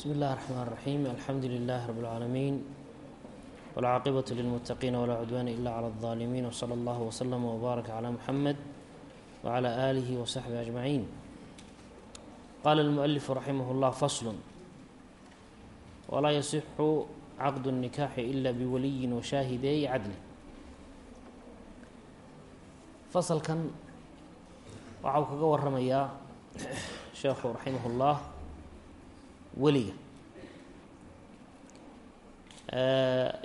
بsم الlh الرحmن الرحيم الحمdu لله رب العاalمين والcاaqبة للمتقين ولا عدوان إلا على الظالمين وصلى الله وسلم وbارك على محمد وعلى آله وصحبه أجمعين qال المؤلف رحimه الله فصل وlaa يصح cqد النكاح إلا بولي وشhاahidey cadل faslkan waxa uu kaga waramayaa sheekhu raximah الlah weliga.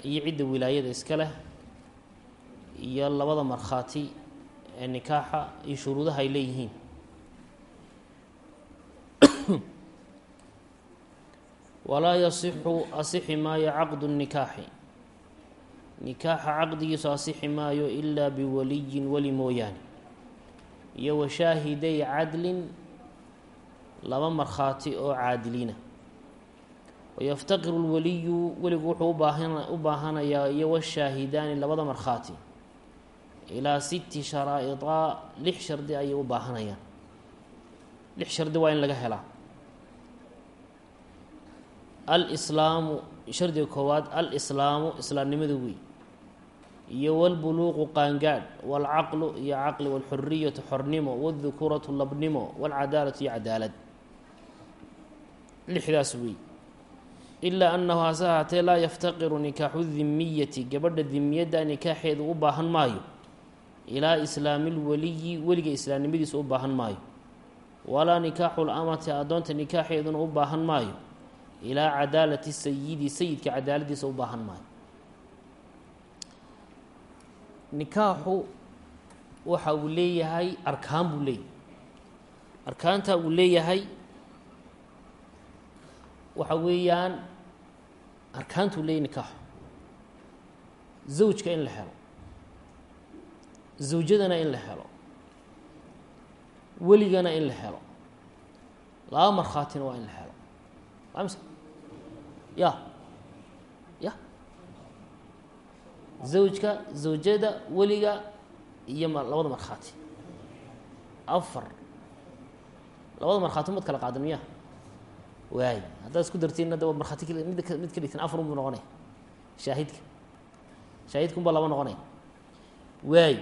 Iyo cidda wilaayada iska leh iyo labada markhaati ee nikaaxa iyo shuruudaha ay leeyihiin. Walaa yasixu asixi maayo caqdu nikaaxi. Nikaaxa caqdigiisu asixi maayo ilaa biwaliyin weli mooyaane. Iyo washaahiday cadlin laba markhaati oo caadiliina wayaftaqiru lwaliyu weligu wuxuu ubaahan u baahanayaa iyo washaahidaani labada markhaati ilaa siti sharaa'idaa lix shardi ayay u baahanayaan lix shardi waa in laga helaa alslaamu shardiga koowaad alislaamu islaamnimada wey iyo walbuluuqu qaangaadh walcaqlu iyo caqli walxuriyatu xornimo wاldukuuratu labnimo walcadaalatu iyo cadaalad lixdaas wey ilaa annahu hase ahaatee laa yaftaqiru nikaaxu dimiyati gabadha dimiyadda nikaaxeedu u baahan maayo ilaa islaami lwaliyi weliga islaamnimadiisa u baahan maayo walaa nikaaxu lamati addoonta nikaaxeeduna u baahan maayo ilaa cadaalati sayidi sayidka cadaaladiisa u baahan maayo nikaaxu waxa uu leeyahay arkaan buu leeyahay arkaanta uu leeyahay waxa weeyaan arkaantuu leeyahy nikaaxu zawjka in la helo. Zawjadana in la helo. Weligana in la helo. Laba markhaatina waa in la helo. Amse ya. Ya. Zawjka zawjada weliga iyo labada markhaati. Afar. Labada markhaati mad kala qaadan miya waay haddaad isku dartiinna de markhaati mid mid ka dhigtan afar unbu noqonaya shaahidka. Shaahidka unbaa laba noqonaya waay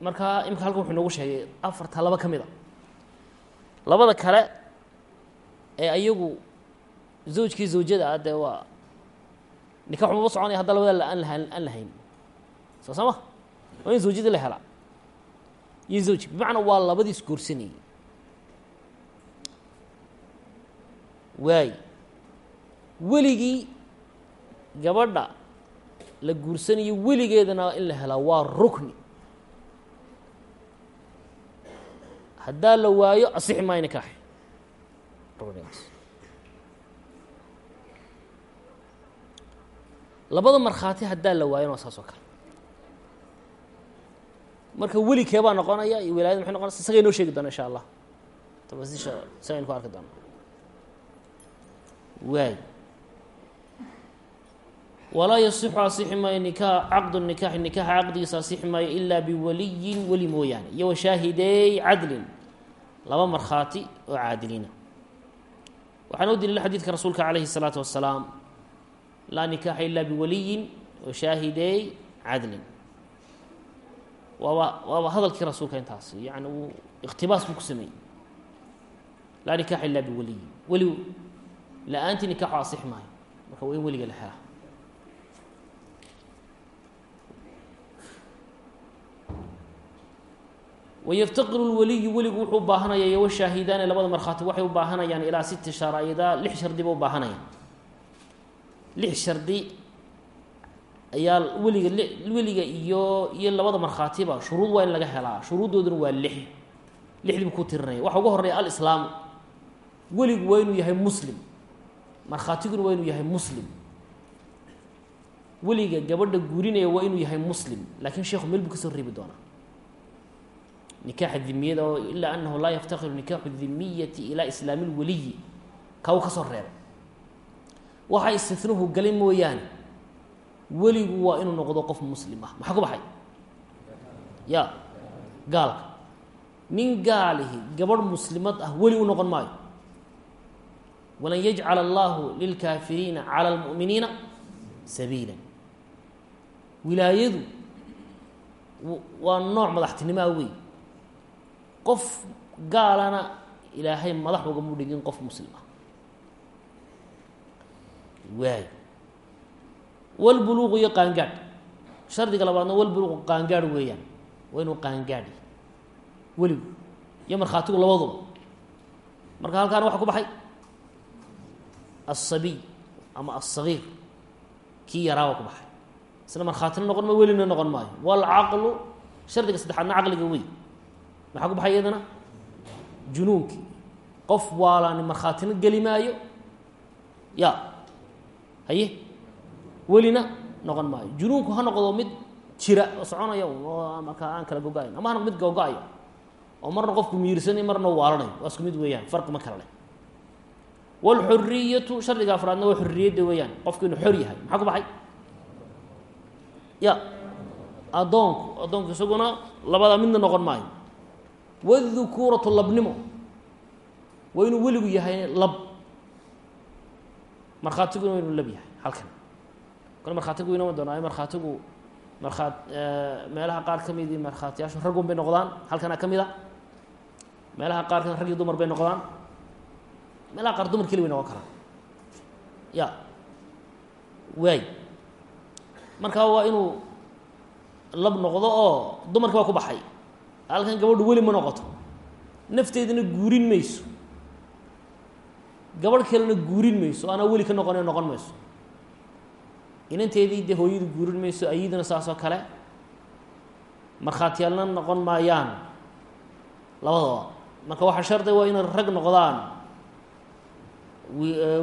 markaa imika halkan wuxuu noogu sheegay afarta laba ka mid a. Labada kale ee ayagu zawjkii zawjada ah dee waa nikax umaba soconaya hadda labada aan laha aan lahayn. Soo sama waa in zawjadii la helaa iyo zawji. Bimacnaa waa labadii isguursanayey waay. Weligii gabadha la guursanayo weligeedana in la helaa waa rukni. Haddaa la waayo asixi maayo nikaax ruknigaas labada markhaati haddaa la waayona waa saas oo kale marka welikee baa noqonaya iyo wilaayada maxay noqonaysa isagay noo sheegi doona insha allah. Tafasiisha isagaynu ku arki doona waay. Walaa yasixu asixi maayo nikaa caqdu nikaaxi nikaaxa caqdigiisa asixi maayo ilaa biwaliyin weli mooyaane. Iyo washaahideey cadlin laba markhaati oo caadiliina. Waxaana u daliila xadiidka rasuulka calayhi الsalaatu wasalaam laa nikaaxa ilaa biwaliyin washaahideey cadlin waaba waaba hadalkii rasuulka intaas yani uu ikhtibaas buu ku sameeyey. Laa nikaaxa ilaa biwaliyin weli la'aantii nikaxu asixi maayo. Marka waa in weliga la helaa wayaftaqiru lwaliyu weligu wuxuu u baahanaya iyo washaahidaani labada markhaati waxay u baahanayaan ilaa siti sharaa'idaa lix shardi u baahanayaan lix shardi ayaa weliga weliga iyo iyo labada markhaatiba shuruud waa in laga helaa. Shuruuddooduna waa lix. Lixdiibu ku tirinaya waxa uga horeya alislaamu. Weligu waa inuu yahay muslim. Markhaatiguna waa inuu yahay muslim. Weliga gabadha guurinaya waa inuu yahay muslim. Laakiin sheekhu meel buu ka soo reebi doonaa. Nikaaxa dimiyada oo ilaa anahu laa yaftakiru nikaaxu dimiyati ilaa islaami lwaliyi ka soo reebay waxa istinuhu galin mooyaane weligu waa inuu noqdo qof muslim ah. Maxaa ku baxay? Ya gaalka. Nin gaalihi gabadh muslimad ah weli u noqon maayo. Walan yajcala allahu lilkaafiriina cala lmu'miniina sabiila. Wilaayadu waa nooc madaxtinimaa wey qof gaalana ilaahay madax ugamu dhigin qof muslim ah. Waay walbuluuqu iyo qaangaadh shardiga labaadna walbuluuqu qaangaadh weeyaan waa inuu qaangaadhi weligu iyo markhaatigu labaduba marka halkaana waxa ku baxay aلsabiy ama aلsagiir kii yaraaba ku baxay isna markhaatina noqon maayo welina noqon maayo wاlcaqlu shardiga saddexaadna caqliga wey maxaa ku baxay iyadana junuunkii qof waalaani markhaatina geli maayo ya haye welina noqon maayo. Junuunku ha noqdo mid jira oo soconaya markaa aan kala gogo-ayn ama ha noqdo mid gogo-aya oo marna qofku miirsanay marna waalanayo waa isku mid weeyaan farqi ma kala leh. Wاlxuriyatu shardiga afraadna waa xuriyadda weeyaan. Qofku inuu xor yahay maxaa ku baxay? Ya addoonku addoonku isaguna labada midna noqon maayo. Wاdukuuratu labnimo. Waa inuu weligu yahay lab. Markhaatiguna waa inuu lab yahay halkan kale markhaatigu inoma doonaayo markhaatigu markhaa meelaha qaar ka midii markhaatiyaashu raggun bay noqdaan. Halkana ka mid a meelaha qaar ka rag iyo dumar bay noqdaan. Meelaha qaar dumar keli bay noqon karaan. Ya. Waay marka waa inuu lab noqdo oo dumarki baa ku baxay. Halkan gabadhu weli ma noqoto. Nafteedana guurin mayso. Gabadh kalena guurin mayso. Anaa weli ka noqonee noqon mayso inanteedii dee hooyadu guurin mayso ayadana saas oo kale? Markhaatiyaalna noqon maayaan labadaba marka waxaa shardi waa inay rag noqdaan.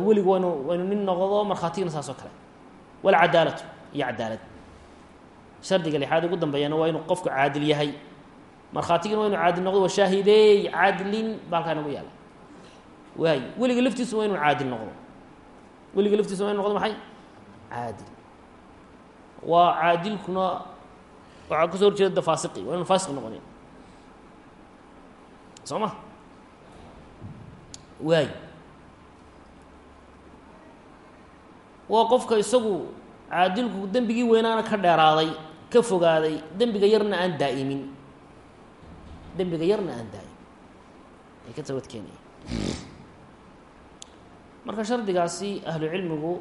Weligu waa inu waa inu nin noqdo markhaatigana saas oo kale walcadaalatu iyo cadaalad. Shardiga lixaad ugu dambeeyana waa inuu qofku caadil yahay. Markhaatigina waa inu caadil noqdo washaahidey cadlin ba halkaa inagu yaalla waay weliga laftiisu waa inu caadil noqdo. Weliga laftiisu waa inu noqdo maxay? Caadil waa caadilkuna waxaa ka soo horjeeda faasiqi. Waa inu faasiq noqonin soo ma? Waay. Waa qofka isagu caadilku dembigii weynaana ka dheeraaday ka fogaaday dembiga yarna aan daa'imin. Dembiga yarna aan daa'imin. Ay ka tabadkeenaya marka shardigaasi ahlu cilmigu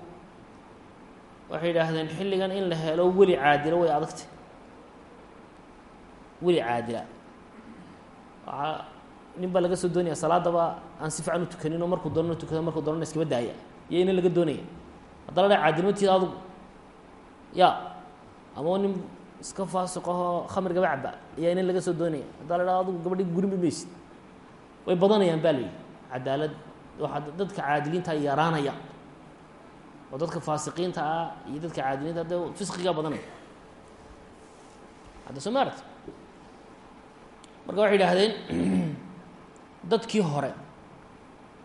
waxay yidhaahdeen xilligan in la helo weli caadila way adagtay. Weli caadila. Waaa nin baa laga soo doonaya salaadaba aan si fiican u tukanin oo markuu doonana tukado markuu doonana iskaba daaya iyo ina laga doonaya hadda la dha caadilmatiida adugu? Ya. Ama nin iska faasiqahoo khamrigaba caba ayaa ina laga soo doonaya. Haddaa la dha adugu gabadhi gurinba maysid way badanayaan baa la yidhi. Cadaalad waxaa dadka caadiliinta yaraanaya oo dadka faasiqiinta ah iyo dadka caadiliinta hadda fisqigaa badanaya hadda soo ma marka waxay idhaahdeen dadkii hore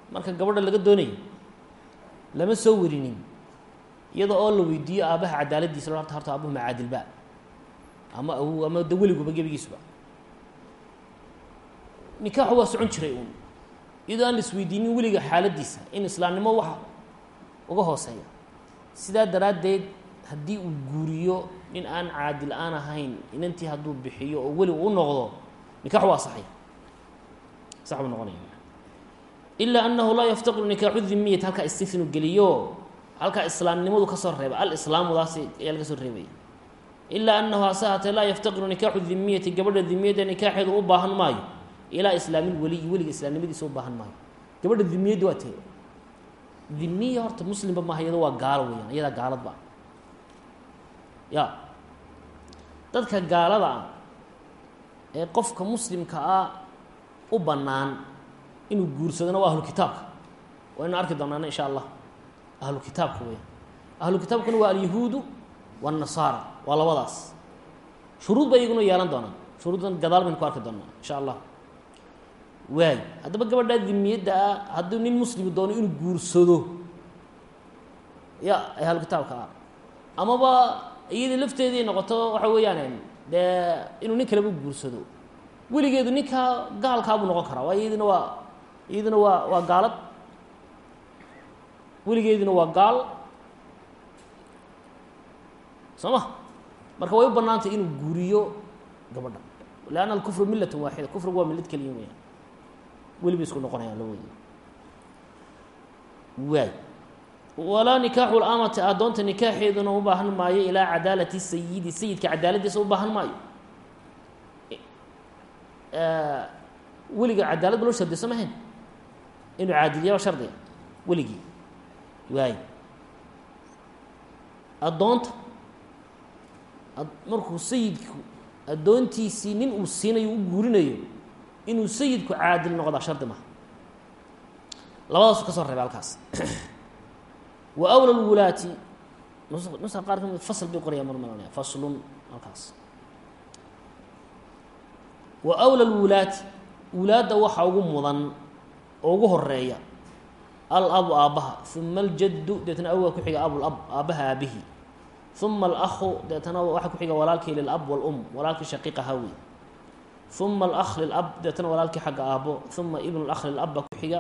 marka gabadha laga doonayo lama soo werinin iyada oo la weydiiyo aabaha cadaaladiisa horta horta aabuhu ma caadilba ama awow ama da weliguba gebigiisuba. Nikaaxu waa socon jiray uun. Iyadoo aan la isweydiinin weliga xaaladiisa in islaamnimo waxa uga hooseeya sidaa daraaddeed haddii uu guuriyo nin aan caadil aan ahayn inantii hadduu bixiyo oo weli u noqdo nikaxu waa saxay sax buu noqonaya. Ilaa annahu laa yaftaqiru nikaaxu dimiyati halkaa istithnu geliyo halkaa islaamnimadu ka soo reeba alislaamudaasi ayaa laga soo reebaya. Ilaa annahu hase haatee laa yaftaqiru nikaaxu dimiyati gabadha dimiyadda nikaaxeedu u baahan maayo ilaa islaamil weliyi weliga islaamnimadiisa u baahan maayo. Gabadha dimiyadda waa tee dimiya horta muslimba maaha iyado waa gaalo weyaan iyadaa gaaladba ya. Dadka gaalada ah ee qofka muslimka ah u bannaan inuu guursadona waa ahlu kitaabka waynu arki doonaana insha allah. Ahlu kitaabka weya ahlu kitaabkuna waa alyahuudu waannasaara waa labadaas. Shuruud ba iyaguna yeelan doonaan. Shuruuddan gadaal baynu ku arki doonaa insha allah waay haddaba gabadhaa dimiyadda ah hadduu nin muslim doono inuu guursado. Ya ahlu kitaabka ah. Amaba iyadii lafteedii noqoto waxa weeyaan dee inuu nin kaleba guursado. Weligeedu ninkaa gaalkaabuu noqon karaa waayo iyadina waa iyadina waa waa gaalad. Weligeeduna waa gaal. Soo ma? Marka way u bannaantay inuu guuriyo gabadha. Lanna alkufru millatun waaxida kufrigu waa millad keliya weyaan weli bay isku noqonayaan labadooda waay. Walaa nikaaxu lamati addoonta nikaaxeeduna u baahan maayo ilaa cadaalati sayidi sayidka cadaaladiisa u baahan maayo. Weliga cadaalad ba loo shardiyo soo mahayn inuu caadiliyaba shardiga? Weligii. Waay. Addoonta markuu sayidku addoontiisii nin uu siinayo u guurinayo inuu sayidku caadil noqdaa shardi maha labadaasu ka soo reebay halkaas. Wa awla lwulaati nusa qaar ka mid fasl bay qoraya mar maranaya faslun halkaas. Wa awla lwulaati wulaadda waxa ugu mudan oo ugu horreeya alabu aabbaha uma aljaddu deetna awga ku xiga abulab aabbaha aabihii uma alakhu deetana waxaa ku xiga walaalkii lilab walum walaalkii shaqiiqa hawi uma alakh lilab deetana walaalkii xagga aabbo uma ibn lakh lilab baa ku xiga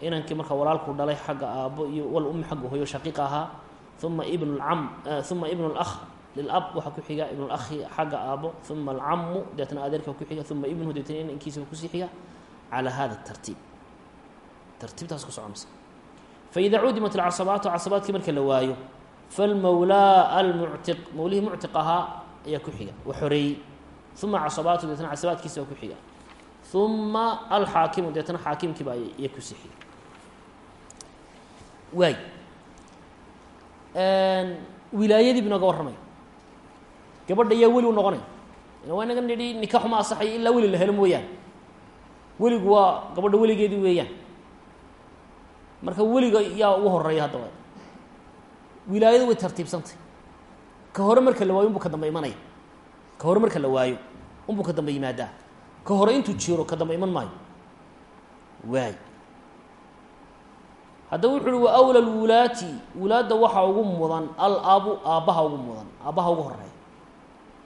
inankii marka walaalku dhalay xagga aabbo iyo walummi xagga hoyo shaqiiqa ahaa uma ibn lcam uma ibn lakh lilab waxaa ku xiga ibn lakhi xagga aabbo uma alcamu deetna adeerka ku xiga uma ibnuhu deetna inankiisa ku sii xiga calaa hada tartiib tartiibtaas ku soconaysa faida cudimat alcasabaatu casabaadkii marka la waayo falmawlaa almuctiq mawlihii muctiq ahaa ayaa ku xiga wa xoreeyey uma casabaatu deetna casabaadkiisa baa ku xiga uma alxaakimu deetna xaakimkiiba iya ku sii xiga waay wilaayadii bu inooga warramay gabadha yaa weli u noqonay waa inaga nidhi nikaxu ma asaxayo ilaa weli la helo mooyaane weligu waa gabadha weligeedii weeyaan marka weliga yaa ugu horreeya haddaba wilaayadu way tartiibsantay ka hore marka la waayo unbuu ka dambe ka hore marka la waayo unbuu ka dambe yimaadaa. Ka hore intuu jiro ka dambe iman maayo. Waay haddaba wuxu uhi wa awla lwulaati wulaadda waxaa ugu mudan alabu aabbaha ugu mudan aabbaha ugu horreeya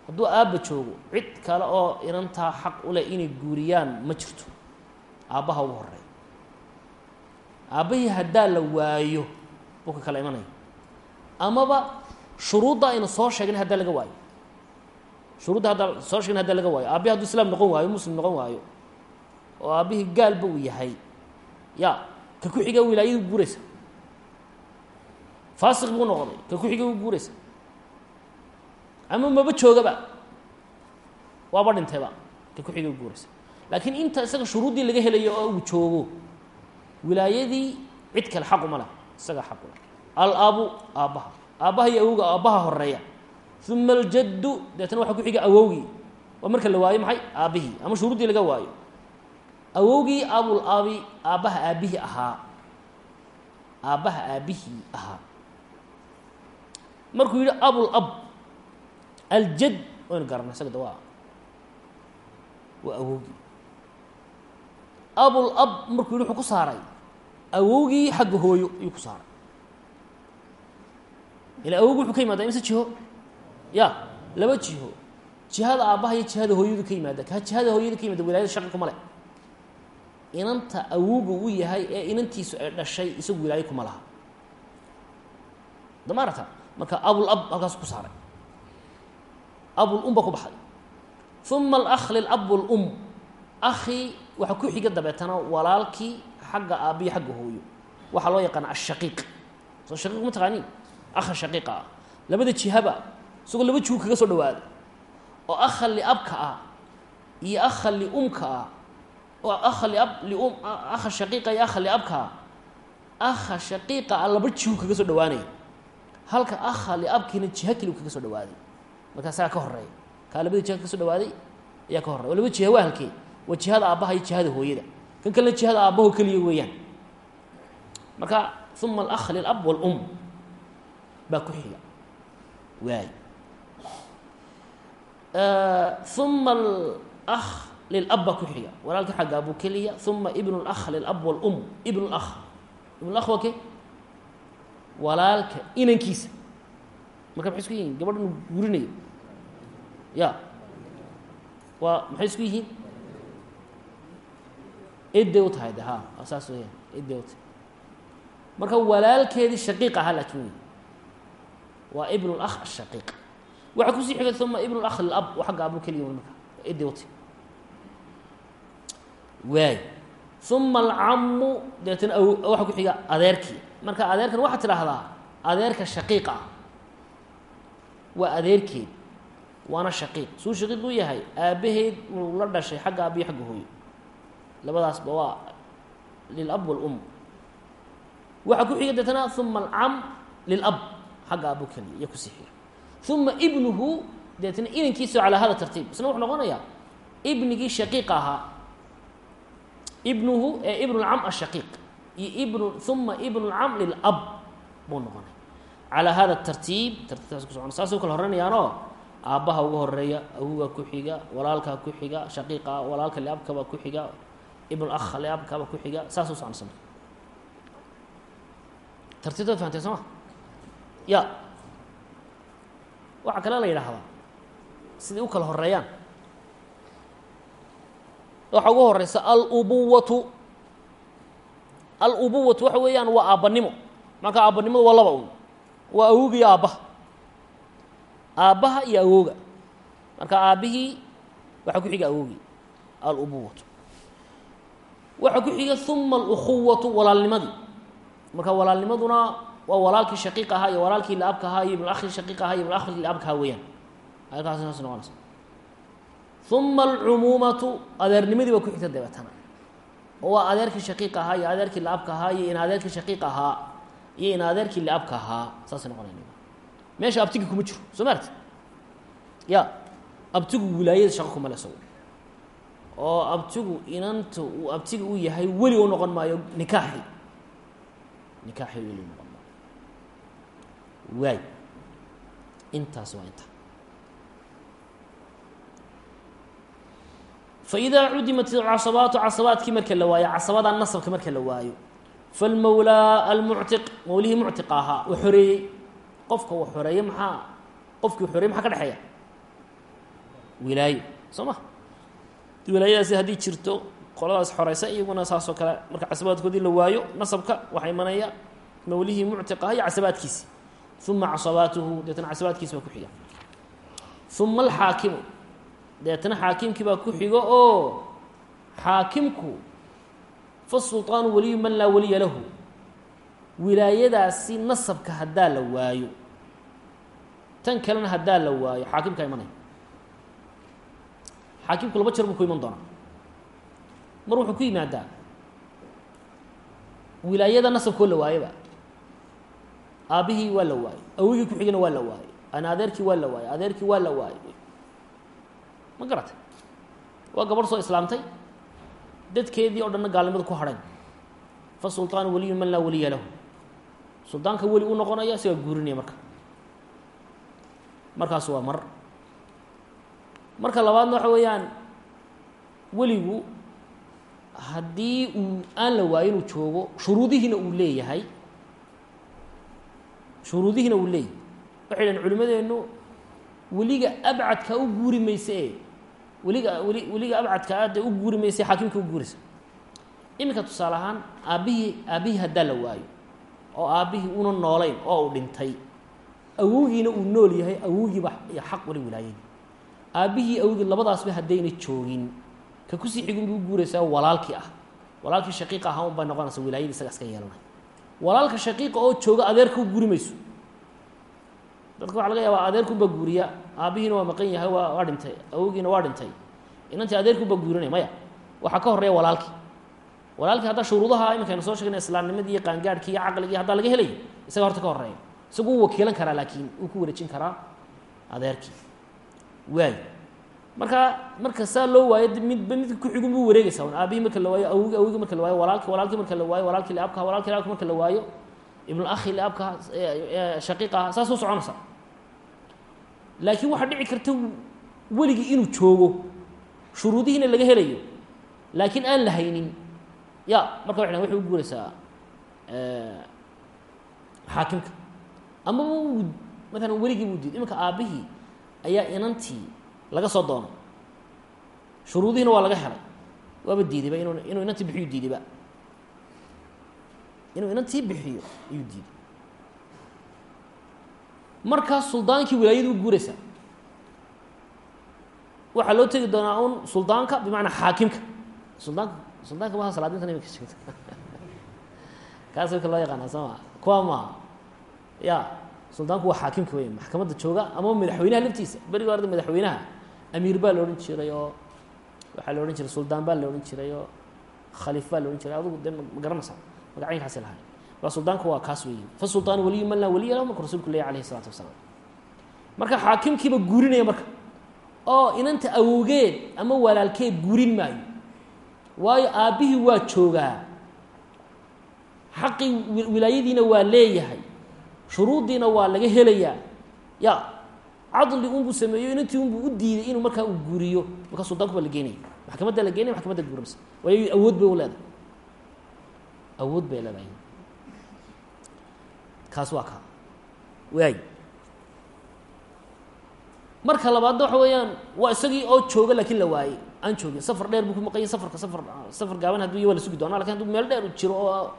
hadduu aabba joogo cid kale oo inantaa xaq u leh inay guuriyaan ma jirto. Aabbaha ugu horreeya aabbahii haddaa la waayo buu ka kala imanaya. Amaba shuruudda aynu soo sheegnay haddaa laga waayo shuruudda haddaa soo sheegnay haddaa laga waayo. Aabbihi hadduu islaam noqon waayo muslim noqon waayo oo aabbihii gaalba uu yahay ya ka ku xiga wilaayadu guuraysa. Faasiq buu noqday ka ku xiga u guuraysa. Ama maba joogaba. Waaba dhintayba ka ku xiga u guuraysa. Laakiin inta isaga shuruuddii laga helayo oo uu joogo wilaayadii cid kale xaq uma leh isagaa xaq u leh. Alabu aabbaha. Aabbaha iyo awowga aabbaha horreeya uma aljaddu deetana waxaa ku xiga awowgii waa marka la waayo maxay aabbihii ama shuruuddii laga waayo awowgii abul abi aabbaha aabbihii ahaa aabbaha aabbihii ahaa markuu yidhi abul ab aljad waynu garanay isaga da waa waa awowgii abul ab markuu yidhi wuxuu ku saaray awowgii xagga hooyo ayuu ku saaray ila awowgi wuxuu ka ya laba jiho. Jihada aabbaha iyo jihada hooyadu ka yimaada. Ka jihada hooyada ka yimaada wilaayada shaqi kuma leh. Inanta awowga u yahay ee inantiisu ay dhashay isagu wilaayo kuma laha. Damaarata marka abul ab halkaas ku saaray. Abul um ba ku baxay. Uma alakh lilab walum akhi waxaa ku xiga dabeetana walaalkii xagga aabbiyo xagga hooyo. Waxaa loo yaqaana ashaqiiq soo shaqiiq ma taqaaniin? Akha shaqiiqa ah. Labada jihaba isagoo laba jihu kaga soo dhawaada oo akha liabka ah iyo akha liumka ah. oo akha liab lium akha shaqiiqa iyo akha liabka ah. akha shaqiiqa ah laba jihu kaga soo dhawaanaya halka akha liabkiina jiha keliu kaga soo dhawaaday markaasaa ka horreeya kaa labada jiha kaga soo dhawaaday ayaa ka horreya oo laba jiha waa halkee. waa jihada aabbaha iyo jihada hooyada. kan kalena jihada aabbaho keliya weeyaan. marka uma alakh lilab walum. baa ku xiga. waay uma alakh lilab baa ku xiga walaalka xagga abu keliya uma ibn اlakh lilab walum ibn اlakh ibn اlakh waa ke walaalka inankiisa marka maxay isku yihiin gabadhan guurinayo ya waa maxay isku yihiin eday u tahay de ha saas weyaan eday u tahay marka walaalkeedii shaqiiq ahaa laakin wey waa ibn اlakh ashaqiiq waxaa ku sii xigay uma ibn اlakh lab oo xagga abu keliya marka eday u tahay waay uma alcamu deetana waxaa ku xiga adeerkii marka adeerkan waxaa tidhaahdaa adeerka shaqiiq ah. Waa adeerkeed waana shaqiiq. Suu shaqiiq u yahay aabbaheed uu la dhashay xagga aabiyo xagga hooyo. Labadaasba waa lilab wاlum waxaa ku xiga deetana uma alcam lilab xagga aabu keliya iyo ku sii xiga uma ibnuhu deetana inankiisa calaa hada tartiib isna wuxuu noqonayaa ibnigii shaqiiqa ahaa ibnuhu ee ibn اlcam ashaqiiq iyo ibn uma ibn اlcam lilab buu noqonay calaa hada tartiib tartiibtaas ku socona saasay u kala horeynayaanoo aabbaha uga horreeya awuga ku xiga walaalkaa ku xiga shaqiiqa walaalka liabkaba ku xiga ibn liabkaba ku xiga saas u soconaysa tartiibtaad fahamtay soo ma ya waxaa kale la yidhaahdaa siday u kala horeeyaan waxaa ugu horeysa alubuwatu alubuwatu waxa weeyaan waa aabbanimo. Marka aabbanimadu waa laba un waa awooga iyo aabbaha aabbaha iyo awooga. Marka aabbihii waxaa ku xiga awoogii alubuwatu waxaa ku xiga uma alukhuwatu walaalnimadii. Marka walaalnimaduna waa walaalkii shaqiiq ahaa iyo walaalkii laabka ahaa iyo ibn akhi shaqiiq ahaa iyo ibn akhi laabka ahaa weeyaan. Halkaas saas noqonaysa. Uma alcumuumatu adeernimadii baa ku xigta dabeetana. Oo waa adeerkii shaqiiq ahaa iyo adeerkii laabka ahaa iyo in adeerkii shaqiiq ahaa iyo in adeerkii laabka ahaa. Saasay noqonaya meesha abtigi kuma jiro. Soo maarti ya abtigu wilaayada shaqo kuma le oo abtigu inanta uu abtiga u yahay weli u noqon maayo nikaaxi. Nikaaxi weli noqon waay. Intaas waa inta. Faidaa cudimat casabaatu casabaadkii marka la waayo casabada nasabka marka la waayo falmawlaa almuctiq mawlihii muctiqa ahaa uu xoreeyey. Qofka uu xoreeye maxaa? Qofkii xoreeyey maxaa ka dhexeeya? Wilaayo soo ma? Wilaayadaasi haddii jirto qoladaas xoreysa iyaguna saasoo kale marka casabaadkoodii la waayo nasabka waxaa imanaya mawlihii muctiq ahaa iyo casabaadkiisi uma casabaatuhu deetana casabaadkiisi baa ku xiga uma alxaakimu deetana xaakimkii baa ku xigo oo xaakimku fasulطaanu waliyu man laa waliya lahu wilaayadaasi nasabka haddaa la waayo tan kalena haddaa la waayo xaakimkaa imanaya xaakimku laba jer buu ku iman doonaa mar wuxuu ku yimaadaa wilaayada nasabkoo la waayaba aabbihii waa la waayey. Awigii ku xigana waa la waayey. An adeerkii waa la waayey. Adeerkii waa la waayey. Ma garatay? Waa gabadh soo islaamtay? Dadkeedii o dhanna gaalnimada ku hadhayn fa sulطaanu waliyu man laa waliya lahu. Suldaanka weli u noqonaya sigaa guurinaya marka. Markaas waa mar. Marka labaadna waxa weeyaan weligu haddii uu aan la waayo inuu joogo shuruudihiina uu leeyahay shuruudihiina uu leeyahay. Waxay dhahen culimadeennu weliga abcadka u guuri mayse ee weliga weli weliga abcadka aadee u guuri mayse xaakimka u guuraysa. Iminka tusaale ahaan aabbihii aabbihii haddaa la waayo oo aabbihii una noolayn oo uu dhintay awowgiina uu nool yahay awowgiiba xaq wali wilaayadii aabbihii awogii labadaasba haddayna joogin ka ku sii xigin bay u guuraysaa walaalkii ah. Walaalkii shaqiiqa ahaa un bay noqonaysa wilaayadii isaga iska yeelanay walaalka shaqiiqa oo jooga adeerka u guuri mayso. Dadka waxa laga yaabaa adeerkunbaa guuriya aabbihiina waa maqan yahay waa waa dhintay awowgiina waa dhintay. Inantii adeerkunbaa guurinaya maya waxaa ka horreeya walaalkii. Walaalkii haddaa shuruudaha iminkaynu soo sheegna islaamnimadii iyo caqligii haddaa laga helay isaga horta ka horreeya isagu wakiilan karaa laakiin uu ku wareejin karaa adeerkii. Waay marka marka saa loo waayo midba midka kuxigun buu wareegaysaa. Un aabihii marka la waayo awogii awogii marka la waayo walaalki walaalkii marka la waayo walaalkii liabkaha walaalkii liabka marka la waayo ibnulakhi liabkaha shaqiiqaha saas soconaysa. Laakiin waxaa dhici karta weligii inuu joogo shuruudihiina laga helayo. Laakiin aan la haynin ya marka wa waxay u guuraysaa xaakimka. Amaba u maalan weligii buu diiday iminka aabbihii ayaa inantii laga soo doonay shuruudihiina waa laga helay. Waaba diidayba inu inuu inantii bixiyu diidayba inuu inantii bixiyo ayuu diiday. Markaas suldaankii wilaayadu u guuraysaa waxaa loo tegi doonaa un suldaanka bimacnaa xaakimka. Suldaanka suldaanka maaha salaadintan imika sheegta kaas wika loo yaqaanaa soo kuwa maaha ya suldaanku waa xaakimka wey maxkamadda jooga ama madaxweynaha laftiisa beriga horda madaxweynaha amiir baa la odhan jiray oo waxaa la odhan jiray suldaan baa la odhan jiray oo khaliif baa la odhan jiray. Adugu de ma garanaysaa magacaynkaasi lahay waa suldaanku waa kaas weeye fa sultaan waliyu man laa waliya lahu marka rasulku leeyahy alayhi isalaatu wasalaam. Marka xaakimkiiba guurinaya marka oo inanta awowgeed ama walaalkeed guurin maayo waayo aabbihii waa joogaa xaqii wilaayadiina waa leeyahay shuruuddiina waa laga helayaa ya cadli unbuu sameeyo inantii unbuu u diiday inuu markaa uu guuriyo markaa suldaanku baa la geenaya maxkamadda la geenaya maxkamadda guuramsa waayo awood bay u leedahay. Awood bay leedahay. Kaas waa kaa waay marka labaadna waxa weeyaan waa isagii oo jooga laakiin la waayey aan joogin. Safar dheer buu ku maqanya safarka safar safar gaaban hadduu waa la sugi doonaa. Lakin hadduu meel dheer u jiro oo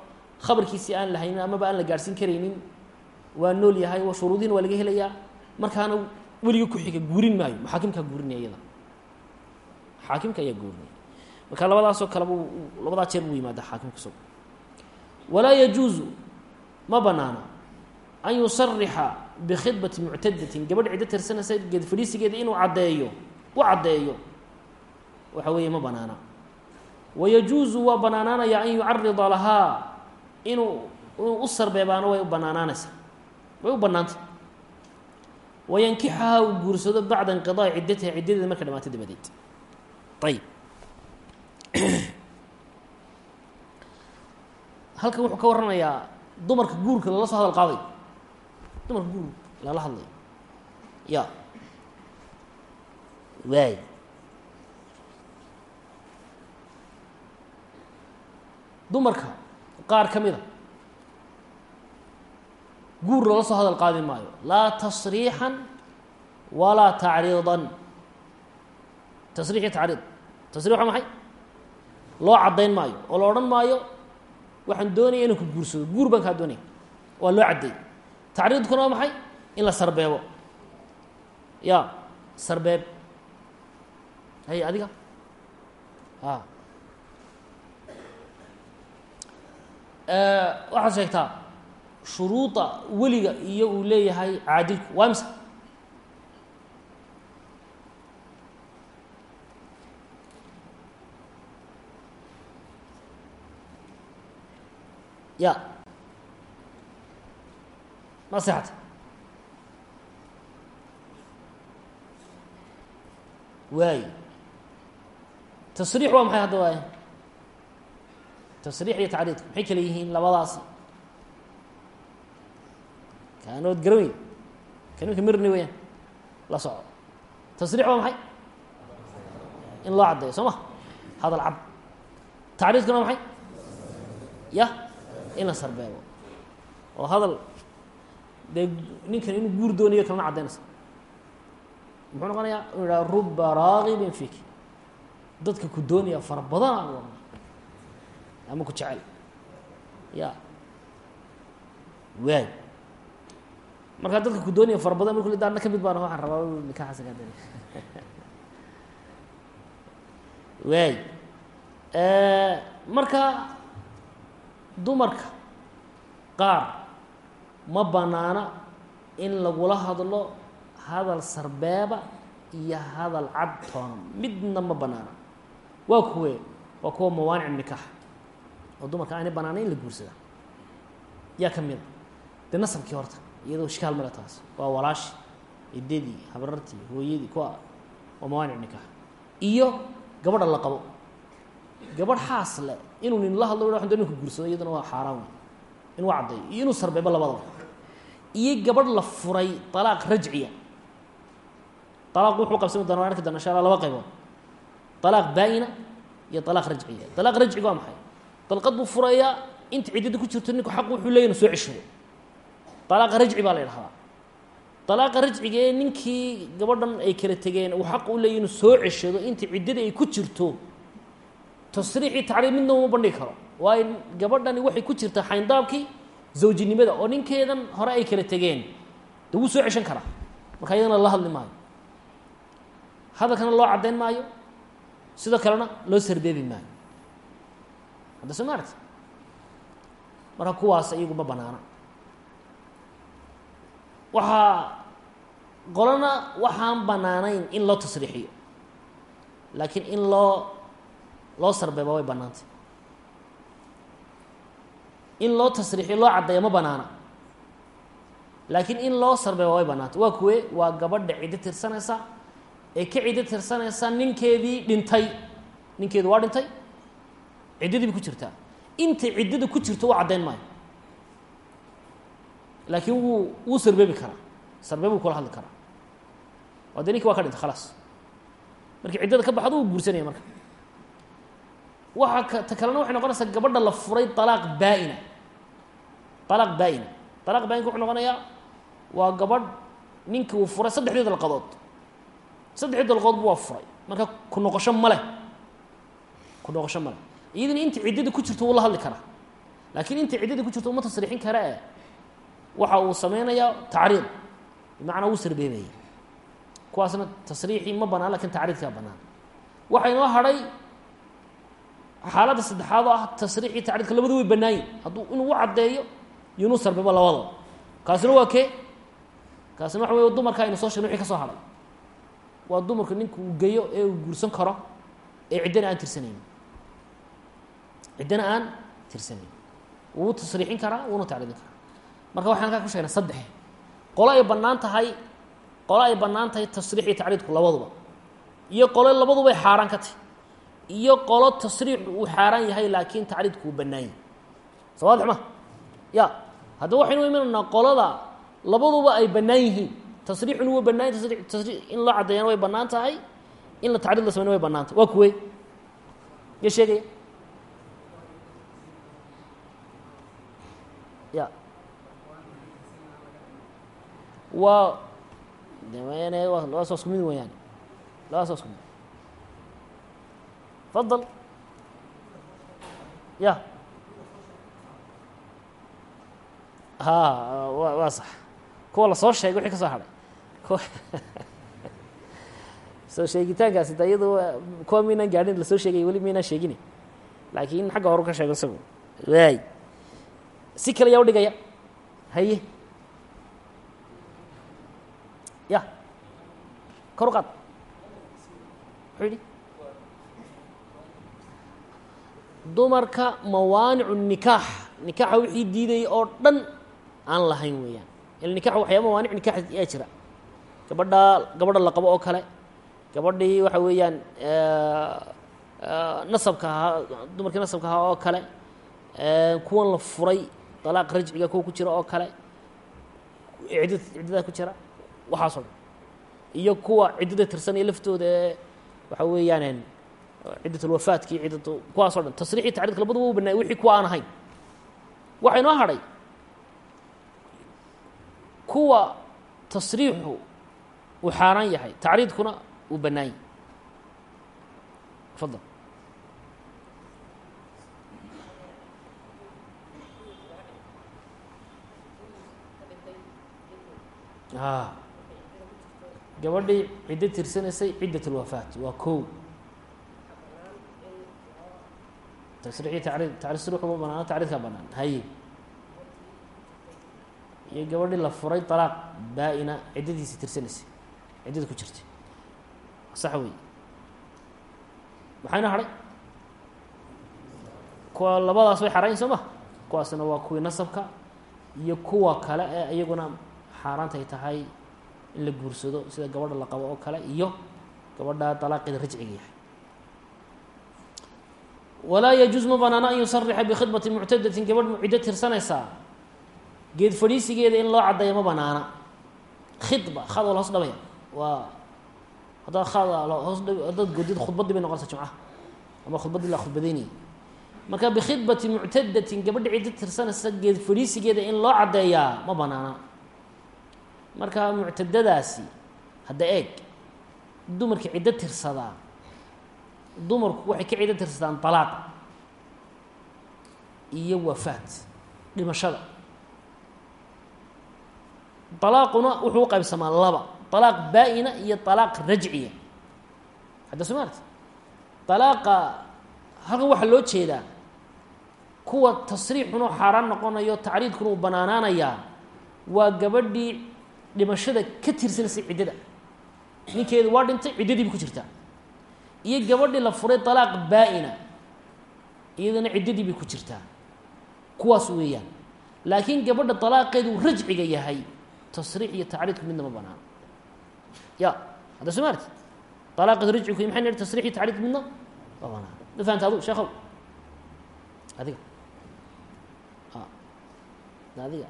khabarkiisii aan lahaynin amaba aan la gaadhsiin karaynin waa nool yahay shuruudiina waa laga helayaa. Markaana weliga ku xiga guurin maayo xaakimkaa guurinaya iyada. Xaakimka ayaa guurinaya. Marka labadaasoo kaleba labadaa jeer buu yimaada xaakimka isago walaa yajuuzu ma banaana an yusarixa bikhidbati muctadatin gabadh ciddo tirsanaysa geed fadhiisigeeda inuu caddeeyo u caddeeyo. Waxa weeye ma banaana. Wayajuuzu waa banaanaanaya an yucarida lahaa inuu inuu u sarbeebaano way u banaanaanaysaa. Way u bannaantay wayankixaha uu guursado bacda inqidaai ciddatiha ciddadeeda marka dhamaata dabadeed ayib halkan wuxuu ka warramayaa dumarka guurka lala soo hadal qaaday. Dumarka guur lala hadlayo ya. Waay. Dumarka qaar ka mida guur lala soo hadal qaadi maayo. Laa tasriixan walaa tacriidan. Tasriix iyo tacriid. Tasriix waa maxay? Loo caddayn maayo. Oo la odhan maayo waxaan doonaya inaan ku guursado. Guur baan kaa doonaya waa loo caddeey tacriidkuna waa maxay? In la sarbeebo. Ya sarbeeb. Hay adiga. A waxaad sheegtaa shuruuda weliga iyo uu leeyahay caadilku. Waa mise ya. Ma sexata waay. Tasriix waa maxay hadda waay? Tasriix iyo tacriidku. Maxay kala yihiin labadaasi kaanood garan weyn kanimka mirni weyaan la soco tasriix waa maxay? In loo caddeeyo soo ma? Hadal cad tacriidkuna waa maxay? Ya. In la sarbeebo oo hadal. Dee ninkan inuu guur doonayo kalama caddaynaysa muxuu noqonayaa? Inu idhaha ruba raagibin fik dadka ku doonaya fara badan aan ama ku jecel. Ya. Waay markaa dadka ku doonaya fara badan marku daana ka mid baan waxaan rabaa nikaxaas kaa waay marka dumarka qaar ma banaana in lagula hadlo hadal sarbeeba iyo hadal cad toona midna ma banaana. Waa kuwe waa kuwa mawaanic nikaax. Oo dumarka aanay banaana in la guursada yaa ka mida dee nasabkii horta iyadoo ishkaal male taas. Waa walaashi idadii habarartii hooyadii kuwa waa mawaanic nikaax iyo gabadha la qabo. Gabadh xaas le inuu nin la hadlo waxan doon ku guursado iyaduna waa xaaraan wey inuu caddeeyo. Iyo inuu sarbeebo labadaba iyo gabadh la furay alaaq rajciya. Alaaqu wuxuu qabsami doona arki doona insha laba qaybood. Alaaq baa-ina iyo alaaq rajciya. Alaaq rajciga waa maxay? Dalqad buu furayaa. Inta ciddada ku jirto ninku xaq wuxuu leeya inu soo ceshado alaaqa rajci baa la ydhahdaa dalaaqa rajciga ee ninkii gabadhan ay kala tegeen uu xaq u leeya inuu soo ceshado inta ciddadii ay ku jirto tasriixii tacriib midna uma bandhigi karo waayo gabadhani waxay ku jirtaa xayndaabkii zawjinimada oo ninkeedan hore ay kala tegeen de wuu soo ceshan karaa marka iyadana la hadli maayo hadalkana loo caddayn maayo sidoo kalena loo sarbeebi maayo hadda soo maarata marka kuwaas iyagu ma banaana waxaa qolana waxaan banaanayn in loo tasriixiyo. Laakiin in loo loo sarbeeba way banaantay in loo tasriixiyo loo caddeeya ma banaana laakiin in loo sarbeeba way banaantay waa kuwe waa gabadha ciddo tirsanaysa. Ee ka ciddo tirsanaysa ninkeedii dhintay. Ninkeedu waa dhintay? Ciddadii bay ku jirtaa. Intay ciddada ku jirto u caddayn maayo laakiin wuu wuu sarbeebi karaa. Sarbeeb wuu kula hadli karaa. Waa dee ninki waa ka dhintay khalaas markii ciddada ka baxdo wuu guursanaya marka. Waxaa ta kalena waxay noqonaysaa gabadha la furay alaaq baa-ina. Alaaq baa-ina. Wuxuu noqonayaa waa gabadh ninkii uu furay saddexdii dalqadood. Saddexdii dalqadoodba waa furay. Marka ku noqosho ma leh. Ku noqosho ma leh. Iyadina inta ciddada ku jirto wuu la hadli karaa. Laakiin inta ciddada ku jirto uma tasriixin kara e waxa uu sameynayaa tacriid bimacnaa wuu sarbeebaya kuwaasna tasriixii ma banaan laakiin tacriidkaa banaan. Waxaa inoo hadhay xaaladda saddexaad oo ah tasriixii tacriidka labada way bannaayin hadduu inuu u caddeeyo iyo inuu sarbeebo labadaba kaasina waa kee? Kaasina waxa wey dumarka aynu soo sheegna wixii ka soo hadhay. Waa dumarka ninka uu geyo ee uu guursan karo ee ciddana aan tirsanayn. Ciddana aan tirsanayn. Wuu tasriixin karaa wuuna tacriidin karaa marka waxaan halkaa ku sheegnay saddex. Qolo ay bannaan tahay qolo ay bannaan tahay tasriix iyo tacriidku labaduba. Iyo qolo labadubay xaaraan ka tahy iyo qolo tasriixu uu xaaraan yahay laakiin tacriidku uu bannaanyay soo waadix ma ya. Haddaba waxaynu imananaa qolada labaduba ay bannaan yihiin tasriixuna waa bannaan tasri tasrii in loo caddeeyana way bannaan tahay in la tacriid la sameyna way bannaan tahay. Waa kuwe ya sheegaya. Ya waa dn labadaas waa isku mid ya. Ha wa waa sax. Kuwa la soo sheegay wixii ka soo kuwa soo sheegitaankaasi da iyado kuwa maynaan gaadhin la soo sheegay weli maynaan sheegine laakiin xagga horu ka sheego isagu waay si kale yaa udhigaya haye ya kor u qaad muxuu dumarka mawaanicu nikaax. Nikaaxa wixii diidayay oo dhan aan lahayn weeyaan. Il nikax waxyaaba mawaanic nikaax yaa jira. Gabadha gabadha la qabo oo kale. Gabadhii waxa weeyaan nasabka ahaa dumarkii nasabka ahaa oo kale kuwan la furay dalaaq rajciga kuwa ku jira oo kale ciddad ciddadaa ku jira waxaasoo dhan iyo kuwa ciddada tirsanaya laftooda ee waxa weeyaan ciddatulwafaadkii ciddatu kuwaasoo dhan tasriixii tacriidka labaduba u banaay wixii kuwa aan ahayn. Waxaa inoo hadhay kuwa tasriixu uu xaaraan yahay tacriidkuna uu bannaan yahay fadal a gabadhii ciddo tirsanaysay ciddat اlwafaat waa kow. Tasriixii tari tasriixu ma banaano tacriidkaa banaan haye iyo gabadhii la furay طalaaq baa-ina ciddadiisi tirsanaysay ciddada ku jirtay. Sax wey maxayna hadhay kuwa labadaas way xarayn soo ma? Kuwaasna waa kuwii nasabka iyo kuwa kale ee iyaguna xaaraantay tahay in la guursado sida gabadha la qabo oo kale iyo gabadha dalaaqeeda rajciga yahay. Walaa yajuuz ma banaano an yusarixa bikhidbati muctadatin gabadh ciddo tirsanaysaa geed fadhiisigeeda in loo caddeeyo ma banaana. Khidba khad hoos dhabaya. Waa haddaad khad hoos dhab haddaad godid khudbaddii bay noqonaysaa jumcaha ama khudbaddii la khudbadeynayay marka bikhidbati muctadatin gabadha ciddo tirsanaysa geed fadhiisigeeda in loo caddeeyaa ma banaana marka muctadadaasi hadda eeg dumarka ciddo tirsadaa dumarku waxay ka ciddo tirsadaan dalaaqa iyo wafaat dhimashada. Dalaaquna wuxuu u qaybsamaa laba dalaaq baa-ina iyo dalaaq rajciya. Hadda soo maarta dalaaqa halkan waxaa loo jeedaa kuwa tasriixunoo xaaraan noqonayo tacriidkuna uu banaanaanayaa waa gabadhii dhimashada ka tirsanaysay ciddada. Ninkeedu waa dhintay ciddadiiba ku jirtaa iyo gabadhii la furay dalaaq baa-ina iyadana ciddadiibay ku jirtaa kuwaas weeyaan. Laakiin gabadha dalaaqeedu rajciga yahay tasriix iyo tacriidku midna ma banaano ya hadda soo maarti dalaaqeedu rajcigu maxay nihi tasriix iyo tacriidku midna ma banaano ma fahamta adu sheekhow? Adiga. Adiga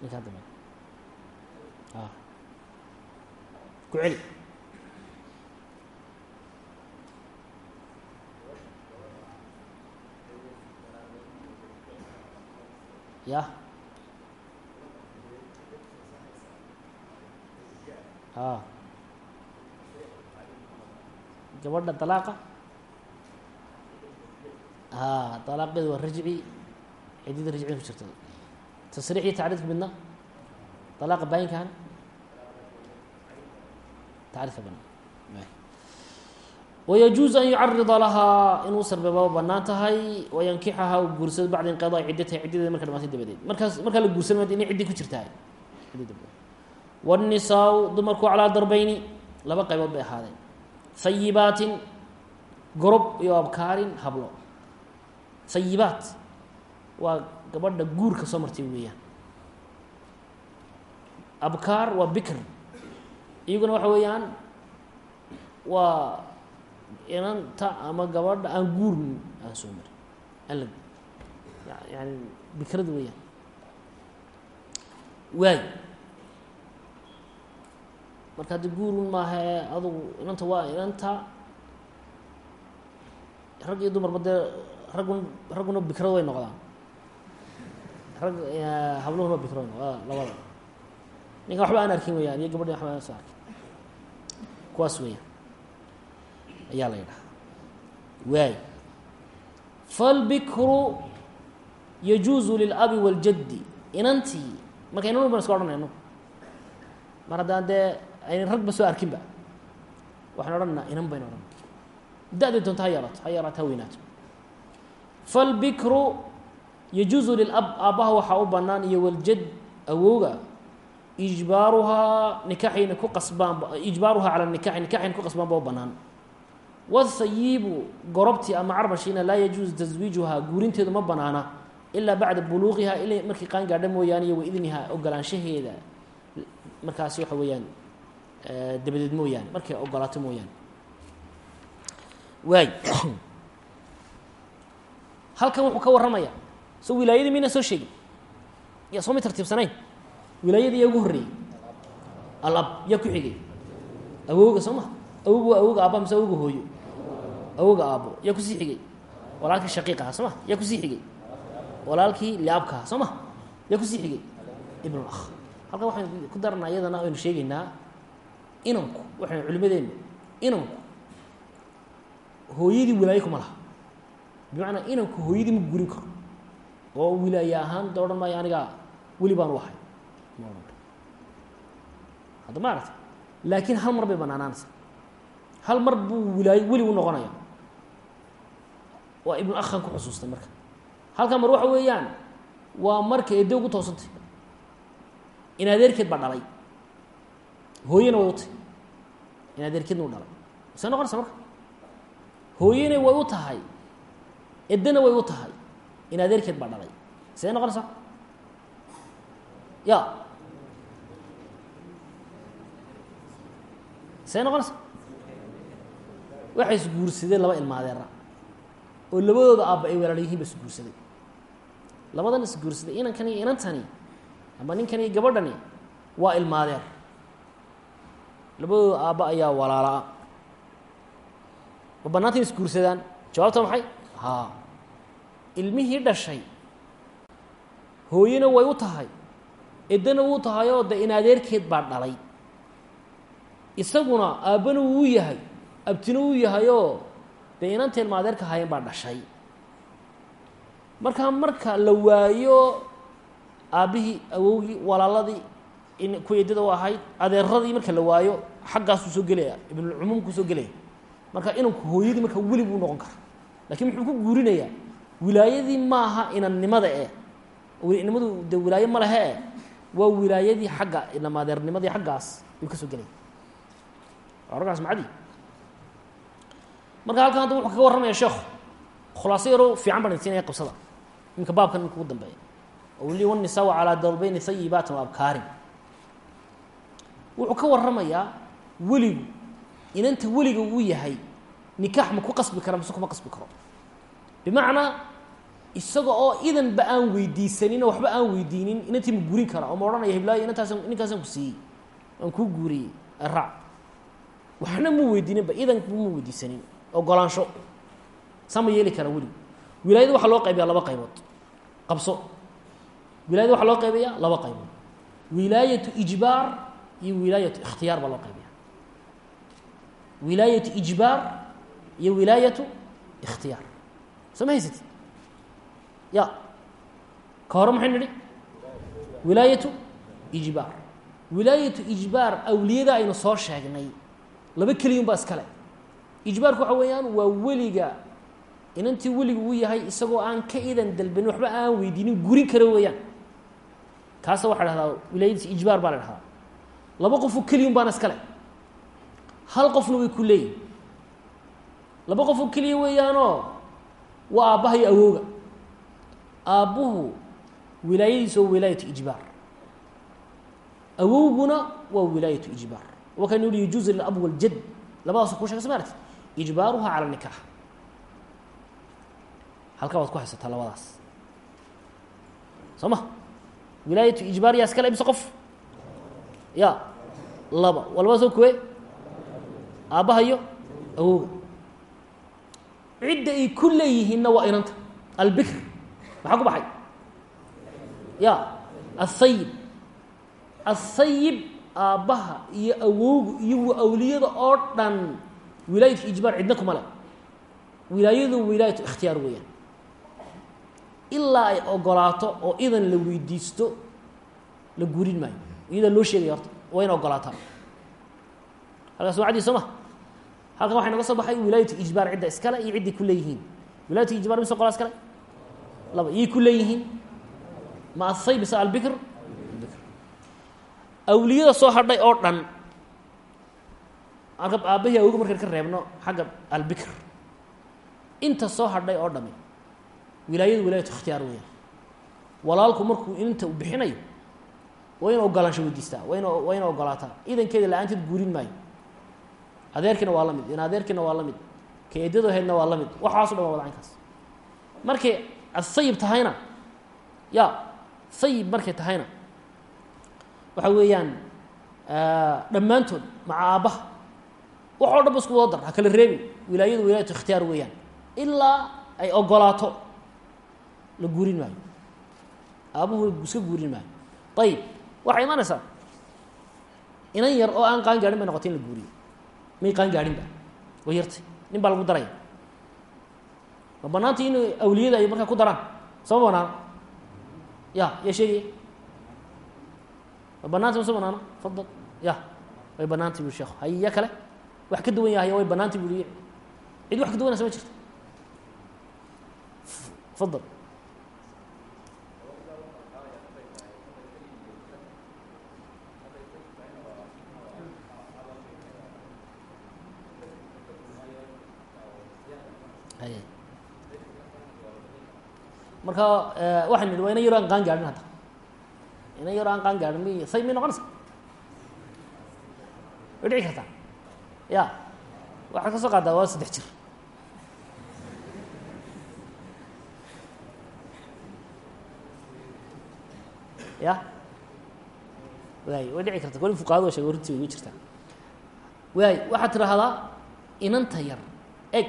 ninkaa dambe ku celi ya a gabadha dalaaqa a dalaaqeedu waa rajci ciddida rajcida ku jirta tasriix iyo tacriidka midna dalaaqa baayinkan tacriidka banaan wayajuuز an yucarida lahaa inuu sarbeeba banaan tahay wayankixaha u guursado bacda inqidaa ciddataha ciddadeeda marka dhamaatay dabadeed markaas markaa la guursan ma inay ciddi ku jirtahay wالnisaa dumarku calaa darbeyni laba qaybood bay ahaadeen hayibaatin gorob iyo abkaarin hablo hayibaat waa gabadha guurka soo martay weeyaan. Abkaar waa bikr. Iyaguna waxa weeyaan waa inanta ama gabadha aan guurin aan soo marin. Aan la yani bikrada weeyaan. Waay. Marka haddi guurun maahae adugu inanta waa inanta rag iyo dumarba dee raggun ragguna bikrada way noqdaan rag habluhuna waa bikro waa labada. Ninkan waxba aan arkin weyaan iyo gabadhi waxba aan soo arkin. Kuwaas weeyaan. Ayaa la yidhaha waay falbikru yajuuzu lilabi waاljaddi inantii marka inan ban iska odhanayno. Mar haddaan dee aynan ragba soo arkinba. Waxaan odhanaa inan baynu odhana da-day doonto ha yeelato ha yeelaato ha weynaato falbikru yajuuzu lilab aabbaha waxaa u bannaan iyo waljad awowga ijbaaruhaa nikaxayna ku qasbaan ijbaaruhaa cala nikaxi nikaxayna ku qasbaan ba u bannaan whayibu gorobtii ama carbashiina laa yajuuzu taswiijuhaa guurinteedu ma banaana ilaa bacda buluuqihaa ila markii qaan gaadha mooyaane iyo waidnihaa ogolaanshaheeda markaasi waxa weeyaan dabadeed mooyaane markay ogolaato mooyaane waay halkan wuxuu ka warramaya so wilaayadii mayna soo sheegin. Ya soo may tartiibsanayn? Wilaayadii yaa ugu horreeyey alab yaa ku xigay. Awowga soo ma? Awowga waa aabba mise awowga hooyo? Awowga aabbo yaa ku sii xigay. Walaalkii shaqiiq aha soo ma? Yaa ku sii xigay. Walaalkii liabka aha soo ma? Yaa ku sii xigay. Ibn lakh halkan waxaan ku daranaa iyadana aynu sheegaynaa inanku waxaan culimadeennu inanku hooyadii wilaaye kuma laha. Bimacnaa inanku hooyadii ma gurin karo oo wilaaye ahaan da odhan maayo anigaa weli baan u ahay. Ma odhan karo hadda ma aragta laakiin hal mar bay banaanaanaysa. Hal mar buu wilaaye weli u noqonaya waa ibnu akhan ku xusuustay marka. Halkan mar waxa weeyaan waa marka eedde ugu toosantay. In adeerkeed baa dhalay. Hooyena way u tahy in adeerkeedna u dhalay. See noqonaysa marka? Hooyena way u tahay. Eddena way u tahay in adeerkeed baa dhalay. See noqonaysa ya see noqonaysa waxay isguursadeen laba ilmaadeera oo labadooda aabba ay walaala yihiin ba isguursaday labadan isguursaday inankan iyo inantani ama ninkan iyo gabadhani waa ilmaadeer labadooda aabba ayaa walaalaa. Ma bannaanta in isguursadaan? Jawaabta maxay haa ilmihii dhashay. Hooyena way u tahay. Eddana wuu tahay oo de in adeerkeed baa dhalay. Isaguna aabbana wuu yahay abtina wuu yahayoo dee inanteen ma adeerka haayeen baa dhashay. Markaa marka la waayo aabbihii awowgii walaaladii in kuwa eddada u ahayd adeeradii marka la waayo xaggaasuu soo gelaya ibnulcumuumkuu soo gelaya marka inanku hooyadii marka weli buu noqon kara lakiin muxuu ku guurinayaa wilaayadii maaha inannimada e nimadu de wilaaye ma lehe e waa wilaayadii xagga inamadeernimadii xaggaas ayuu ka soo gelaya macadi marka halkan hadda wuxuu kaga warramaya sheekhu khulaaso yaroo fiican baan siinaya qibsada iminka baabkan iminka ugu dambeeya. Wli wanisaa calaa dalbayni hayibaatin wa wuxuu ka warramayaa weligu inanta weliga uu yahay nikaax ma ku qasbi kara mise kuma qasbi karo. Bimacnaa isaga oo idanba aan weydiisanin waxba aan weydiinin inantii ma guurin kara. Oo ma odhanaya hiblaayo inantaas ninkaasaan ku siiyey aan kuu guuriyey raac waxna mu weydiininba idanba mu weydiisanin. Ogolaansho. Saa ma yeeli kara weligu wilaayada waxaa loo qaybiyaa laba qaybood. Qabso. Wilaayada waxaa loo qaybayaa laba qaybood. Wilaayatu ijbaar iyo wilaayatu ikhtiyaar baa loo qaybaya wilaayatu ijbaar iyo wilaayatu ikhtiyaar. Soo ma haysatid ya ka hore maxay nidhi wilaayatu ijbaar. Wilaayatu ijbaar awliyada aynu soo sheegnay. Laba keliyun baa iskale ijbaarku waxa weeyaan waa weliga. Inantii weligu uu yahay isagoo aan ka idan dalbanin waxba aan weydiinin gurin kara weeyaan. Kaasa waxa la hahdaa wilaayadiis ijbaar baa la dhahdaa laba qofoo keliyun baana iskale hal qofna way ku leeyihiin laba qofoo keliya weeyaanoo waa aabbaha awooga aabbuhu wilaayadiisa waa wilaayatu ijbaar. Awowguna waa wilaayatu ijbaar. Wa kan yihi yajuuzu lilab waljad. Labadaasu kuu shega smaarti ijbaaruha cala nikaax halkaa waad ku haysataa labadaas. Soo ma wilaayatu ijbaar yaa iskale imse qof? Ya. Laba. Waa labadaas oo kuwe aabbaha iyo awooga cidda ay ku leeyihiinna waa inanta. Albikr maxaa ku baxay? Ya athayib athayib aabbaha iyo awowgu iyo awliyada oo dhan wilaayatu ijbaar cidna kuma le wilaayadu wilaayatu ikhtiyaar weeyaan. Ilaa ay ogolaato oo idan la weydiisto la gurin maayo. Iyadaa loo sheegaya horta waa ina ogolaataa halkaas waa caddi soo ma halkan waxa inaga soo baxay wilaayatu ijbaar cidda iskale iyo cidday ku leeyihiin. Wilaayatu ijbaar mise qolaa iskale laba iyay ku ma athayb mise albikr? Bikr awliyada soo hadhay oo dhan marka aabahii awoga markaan ka reebno xagga albikr. Inta soo hadhay oo dhami wilaayadu wilaayatu ikhtiyaar weeyaan. Walaalku markuu inta u bixinayo waa ina ogolaansho weydiistaa waa ina waa ina ogolaataa. Idankeeda la'aanteed guurin maayo. Adeerkiina waa la mid in adeerkiina waa la mid ka ahaydna waa la mid. Waxaaso dhan waa markay asayib tahayna? Ya sayib markay tahayna. Waxa weeyaan dhammaantood maca aabbaha waxoo dhan ba isku wada dar ha kala reebin. Wilaayadu wilaayatu ikhtiyaar weeyaan. Ilaa ay ogolaato la guurin maayo. Aabuhu iska guurin maayo. Ayib waxay imaanaysaa inan yar oo aan qaan gaadhin bay noqotay in la guuriyo. May qaan gaadhinba way yartay. Nin baa lagu daraya ma banaantay in awliyada ay markaa ku daraan. Sama banaano ya yaa sheegaya ma banaantay ma soo banaano fadal ya way banaantay bui sheekhu. Haya kale. Wax ka duwan yahay way banaantay bui cid wax ka duwanaysa ma jirto. Fadal marka waxaan nidhi waa ina yaro aan qaan gaadhin hadda. Ina yaro aan qaan gaadhin mi say may noqonaysa? Way dhici kartaa? Ya. Waxaad ka soo qaadaa waa saddex jir. Ya. Waay way dhici karta koli fuqahada wa shege runtii way jirtaa. Waay waxaad tidhaahdaa inanta yar eg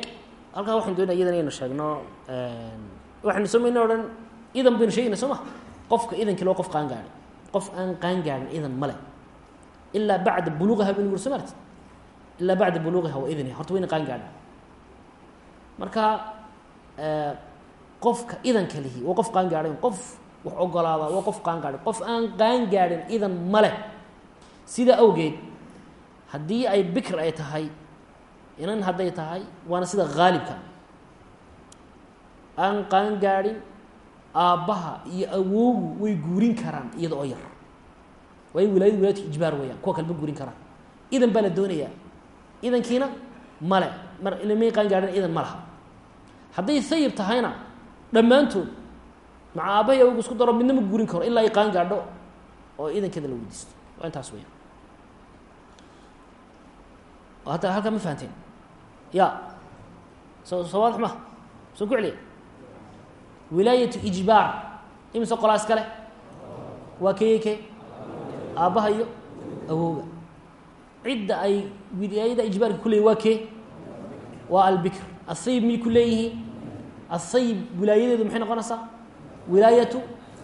halkaa waxaan doonaya iyadan inaynu sheegno waxaynu soo mayna odhan idan baynu sheegayna soo ma qofka idankii loo qof qaan gaadhay. Qof aan qaan gaadhin idan male ilaa bacda buluuqiha bn gurso marti ilaa bacda buluuqiha wa idniha horta wayna qaan gaadhin. Marka qofka idanka lihi waa qof qaan gaadhay qof wax ogolaada waa qof qaan gaadhay qof aan qaan gaadhin idan male sidaa awgeed haddii ay bikr ay tahay inan hadday tahay waana sida haalibka aan qaan gaadhin aabbaha iyo awoogu way guurin karaan iyada oo yar. Waa in wilaayadu wilaayatu ijbaar weeyaan kuwa kalema guurin karaan. Idan baa la doonayaa. Idankiina male mar qaan gaadhin idan ma laha. Hadday sayib tahayna dhammaantood maca aabbaha iyo awoogu isku daro midna ma guurin karo ilaa ay qaan gaadho oo idankeeda la weydiisto. Waa intaas weeyaan. Hadda halkaa ma fahanteen. Ya so soo waadix ma soo ku celiya wilaayatu ijbaar. Imise qolaa iskale waa keye ke aabbaha iyo awooga. Cidda ay wilaayada ijbaarka ku leeyihiin waa kee? Waa albikr. Asayib miyay ku leeyihiin? Asayib wilaayadeedu maxay noqonaysaa? Wilaayatu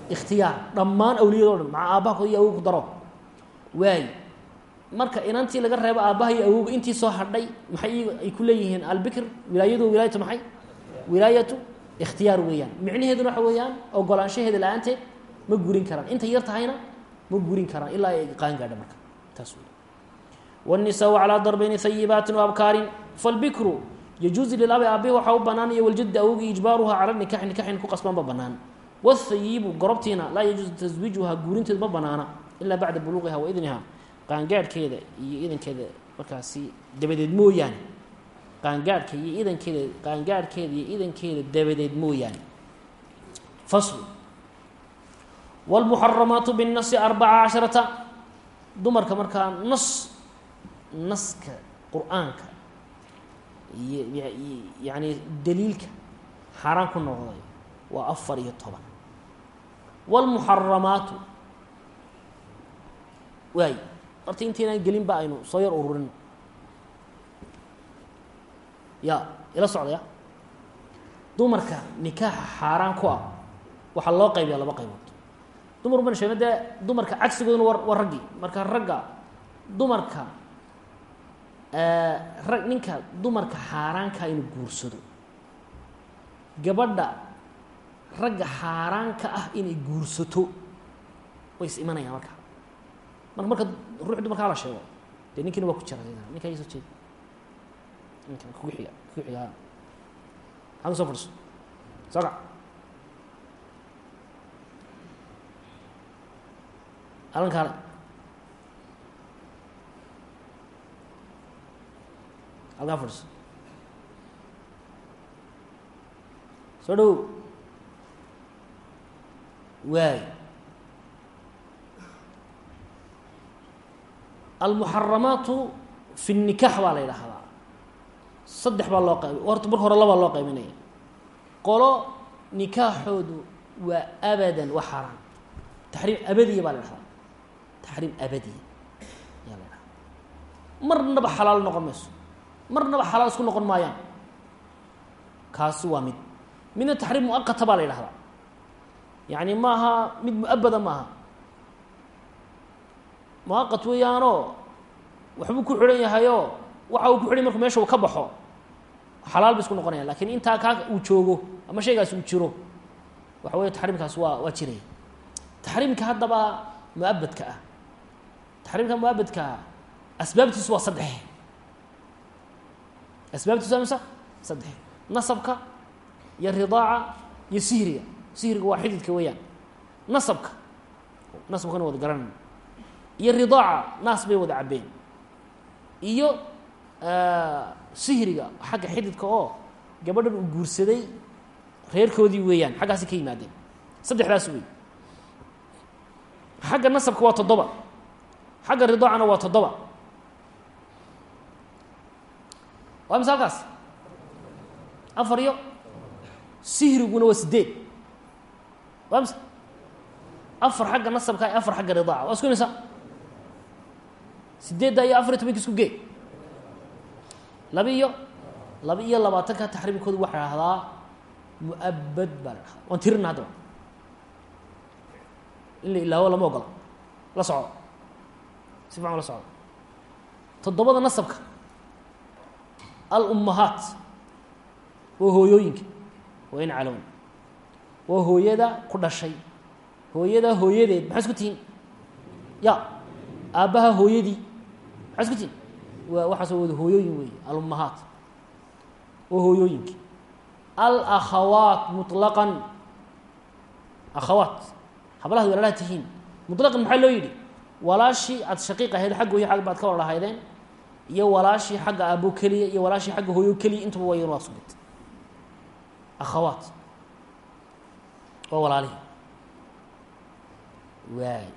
ikhtiyaar. Dhammaan awliyado dhan maca aabbaha iyo awowga daro? Waay. Marka inantii laga reebo aabbaha iyo awowga intii soo hadhay maxay ay ku albikr? Wilaayadu wilaayatu maxay? Wilaayatu ikhtiyaar weeyaan micnaheeduna waxa weeyaan ogolaanshaheeda la-aanteed ma gurin karaan intay yar tahayna ma gurin karaan ilaa ay qaan gaadha marka taas wey wالnisaau calىa darbayni hayibaati وabkaarin falbikru yajuuzu lilabi aabihi waxaa u banaan iyo waljadi awowgi ijbaaruha cala nikaxi nikaxin ku qasban ba banaan wاthayibu gorobtiina laa yajuuzu taswiijuha guurinteed ma banaana ilaa bacda buluuqiha wa idniha qaangaadhkeeda iyo idankeeda markaasi dabadeed mooyaane qaangaadhka iyo idankeeda qaangaadhkeeda iyo idankeeda dabadeed mooyaane. Faslu. Wاlmuxaramaatu binnasi arbaca casharata. Dumarka markaa nas naska qur'aanka iyo yacni daliilka xaaraan ku noqday waa afar iyo toban. Wاlmuxaramaatu waay. Horta gelin ba aynu soo yar ururino ya ila socda ya. Dumarka nikaaxa xaaraan ku ah waxaa loo qaybiyaa laba qaybood. Dumar ban sheegna dee dumarka cagsigooduna wa waa raggii marka ragga dumarka rag ninka dumarka xaaraanka inuu guursado. Gabadha ragga xaaraanka ah inay guursato way is imanayaan marka. Marka marka ruux dumarkaa la sheego dee ninkiina waa ku jira ninkaa ii soo jeeda ninkan kugu xiga kugu xiga hama soo fadhiso soo kac alan kaale halkaa fadhiso soo dhowow waay almuxaramaatu fi الnikax baa la yidhaahdaa saddex baa loo qayb horta marka hore labaa loo qaybinaya. Qolo nikaaxoodu waa abadan waa xaaraan taxriim abadiya baa la dhahdaa taxriim abadiya ayaa la dhahdaa marnaba xalaal noqon mayso. Marnaba xalaal isku noqon maayaan. Kaasi waa mid. Midna taxriim muaqata baa la yidhahdaa. Yacni maaha mid mu'abada maaha. Muaqat weeyaanoo waxbuu ku xidhan yahayoo waxa uu ku xidhay markuu meesha uu ka baxo xalaal ba isku noqonaya laakiin intaa kaa uu joogo ama shaygaas uu jiro waxa weeye taxriimkaas waa waa jiraya taxriimka haddaba mu'abadka ah. Taxriimka mu'abadka ah asbaabtiisu waa saddex. Asbaabtiisu waa misa saddex. Nasabka iyo ridaaca iyo sihriga. Sihriga waa xididka weeyaan. Nasabka nasabkana wada garanayna iyo ridaaca naas bay wada cabbeen. Iyo sihriga xagga xididka oo gabadhan uu guursaday reerkoodii weeyaan xaggaasi ka yimaadeen. Saddexdaas wey xagga nasabka waa toddoba. Xagga ridaacana waa toddoba. Waa mise halkaas afar iyo sihriguna waa sideed waa mise afar xagga nasabka afar xagga ridaaca waa isku imisa sideedda iyo afar iyo tobanka isku gee laba iyo laba iyo labaatanka taxriimkoodu waxaa dhahdaa mu'abad baa waan tirina haddaba. In la ilaawo lama ogola. La soco. Si fiican la socdo toddobada nasabka. Alummahaat waa hooyooyinka. Waa in calown waa hooyada ku dhashay. Hooyada hooyadeed. Maxaa isku tihiin? Ya. Aabbaha hooyadii. Maxaa isku tihiin waa waxaas wada hooyooyin weeye alummahaat. Waa hooyooyinka alakhawaat muطlaqan akhawaat. Hablahaad walaalaha tihiin. Muطlaqan maxaa loo yidhi? Walaashii aad shaqiiq ahayd xagga hooyo xag baad ka wala lahaydeen iyo walaashii xagga aabo keliya iyo walaashii xagga hooyo keliya intuba waa yan waa sugid. Akhawaat. Waa walaalihii waay.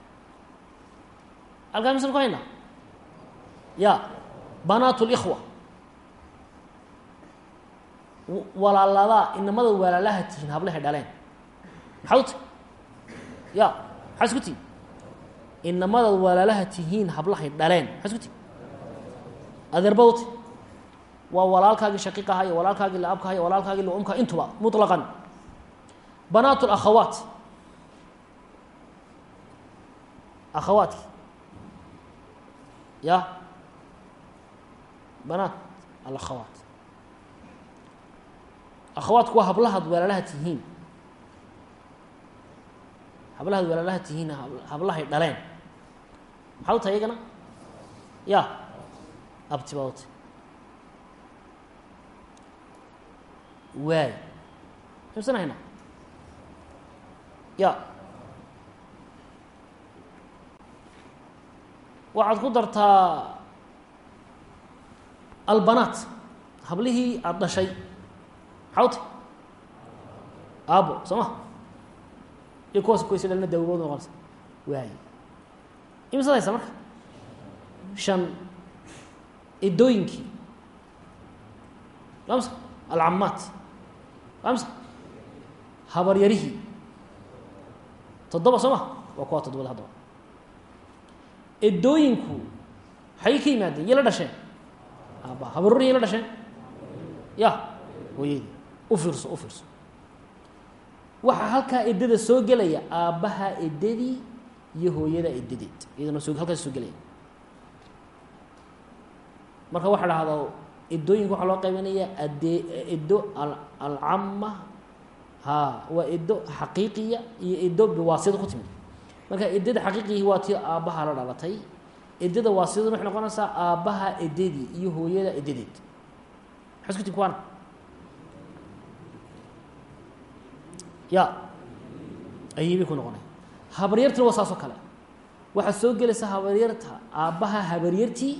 Halkaa misan ku haynaa ya banaat اlإkhwa walaaladaa inamada walaalaha tihiin hablahay dhaleen maxaad u tahy ya maxaa isku tihin inamadaad walaalaha tihiin hablahay dhaleen maxaa isku tihin adeerbad u tahy waa walaalkaagii shaqiiq aha iyo walaalkaagii laabka aha iyo walaalkaagii laumka intuba muطlaqan banaat اlakhawaat akhawaatki ya Banaat alakhawaat akhawaatku waa hablahaad walaalaha tihiin hablahaad walaalaha tihiin hablahay dhaleen maxaa u tahay iyagana ya abti baa u tahy waay ximsan hayna ya waxaad ku dartaa albanaat hablihii aada dhashay. Tahy aabo soo ma? Iyo kuwaas kuwaysa dhalina dawgood noqonaysa waay imisaad haysa marka? Shan idooyinkii amsa alcamaat amsa habaryarihii toddoba soo ma? Waa kuwa toddobada haddaba. Edooyinku xagay ka yimaadeen iyo la dhasheen aaba habaruri iyo la dhasheen ya hooyadii u fiirso u fiirso. Waxaa halkaa edada soo gelaya aabbaha edadii iyo hooyada edadeed iyadana soo halkaas soo gelaya. Marka waxaa dhahdaa edooyinka waxaa loo qaybinaya ade edo alcama ha waa edo xaqiiqiya iyo edo biwaasida ku timid. Marka edada xaqiiqigii waa tii aabbaha la dhalatay edada waasidadu waxay noqonaysaa aabbaha edadii iyo hooyada edadeed maxay isku tin kuwaana ya ayibay ku noqonay. Habaryartina waa saas kale. Waxaa soo gelaysa habaryarta aabbaha habaryartii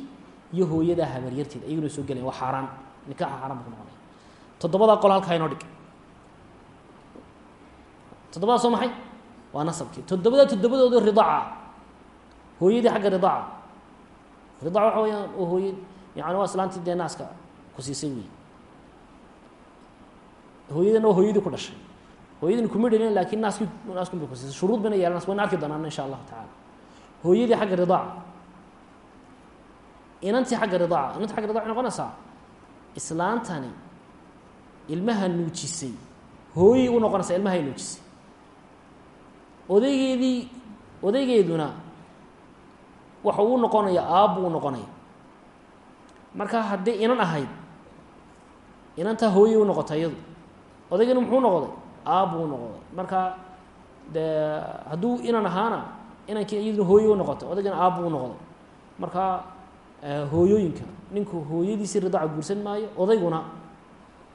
iyo hooyada habaryarteed. Ayaguna soo gelaya waa xaaraan. Nikaxa xaaraan ku noqonaya toddobadaa qol halkaa inoo dhig. Toddobadaa soo maxay? Waa nasabkii. Toddobada toddobadooda ridaaca hooyadii xagga ridaaca ridaaca waxa weyaan oo hooye yani waa islaantii dee naaska ku siisay wey hooyadina waa hooyadii ku dhashay. Hooyadina kuma dhalin laakiin naaskii naaskun bay ku siisay shuruud bayna yeelanaas wayna arki doonaan insha allahu tacaala. Hooyadii xagga ridaaca inantii xagga ridaaca inantii xagga ridaca noqonaysaa? Islaantani ilmaha nuujisay. Hooyay u noqonaysaa ilmahay nuujisay. Odaygeedii odaygeeduna waxa uu noqonaya aabbu u noqonaya. Marka haddii inan ahayd inantaa hooyay u noqotay iyadu odaygana muxuu noqday? Aabbu u noqday. Marka dee hadduu inan ahaana inankii iyaduna hooyay u noqotay odaygana aabbu u noqday. Marka hooyooyinka ninku hooyadiisii ridaaca guursan maayo odayguna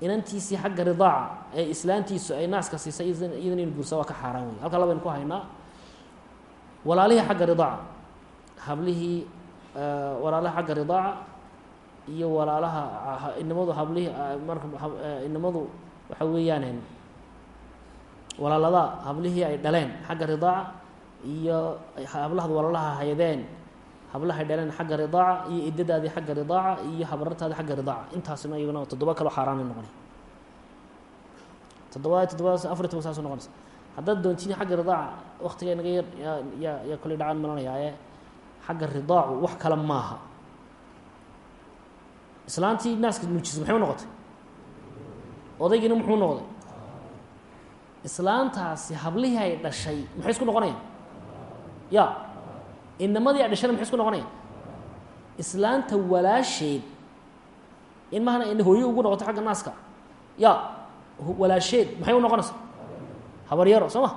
inantiisii xagga ridaaca ee islaantiisu ay naaska siisay iyadana inu guursa waa ka xaaraan wey halkaa labaynu ku haynaa walaalihii xagga ridaaca hablihii walaalaha xagga ridaaca iyo walaalaha inamadu hablihii marka inamadu waxa weeyaan walaalada hablihii ay dhaleen xagga ridaaca iyo hablahad walaalaha haydeen hablahay dhaleen xagga ridaaca iyo idadaadii xagga ridaaca iyo habarartaadii xagga ridaaca. Intaasina iyaguna toddoba kaloo xaaraanay noqonay toddobada toddobadaas afar toban saas noqonaysa haddaad doontiin xagga ridaaca waktiga naga yar yaa yaa yaa koley dhacaan malanayaaye xagga ridaacu wax kale maaha. Islaantii naaska nuujisay maxay u noqotay? Odaygiina muxuu noqday? Islaantaasi hablihii ay dhashay maxay isku noqonayaan ya inamadii a dhashana maxay isku noqonayaan islaanta walaasheed ilmahana ina hooyo ugu noqoto xagga naaska. Ya walaasheed maxay u noqonaysaa habaryaro soo ma?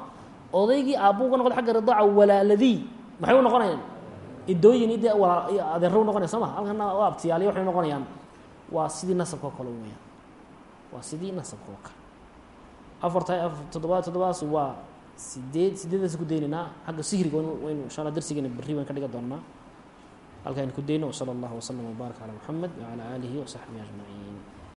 Odaygii aabbu uga noqdo xagga ridaaca walaaladii maxay u noqonayaan idooyin walaa adeero noqonaya soo ma halkana o abtiyaaliya waxay noqonayaan waa sidii nasabka oo kale weyaan waa sidii nasabka oo kale afarta toddobaad toddobadas waa sideed sideedaas ku daynaynaa xagga sihriga waynu insha alla berri waan ka dhiga doonaa halkaan ku dayno wsala allahu waslama wbaarak calaa muxamed wacalaa aalihi wasaxbihi ajmaciin